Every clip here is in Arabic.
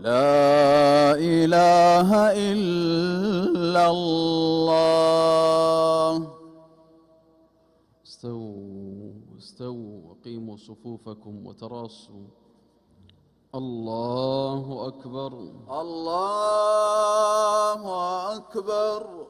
لا إله إلا الله. استووا استووا وقيموا صفوفكم وتراصوا. الله أكبر. الله أكبر.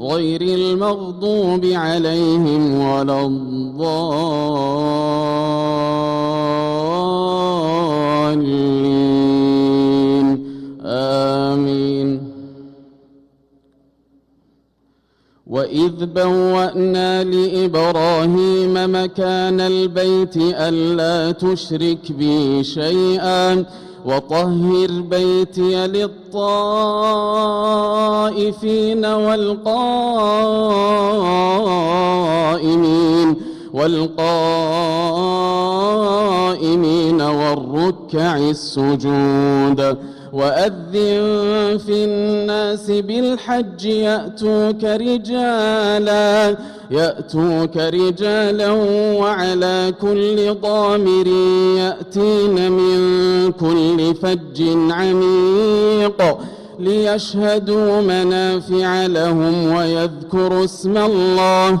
غير المغضوب عليهم ولا الضالين. آمين. وإذ بوأنا لإبراهيم مكان البيت ألا تشرك بي شيئا وطهر بيتي للطائفين والقائمين والقائمين والركع السجود وأذن في الناس بالحج يأتوك رجالا يأتوك رجالا وعلى كل ضامر يأتين من كل فج عميق ليشهدوا منافع لهم ويذكروا اسم الله.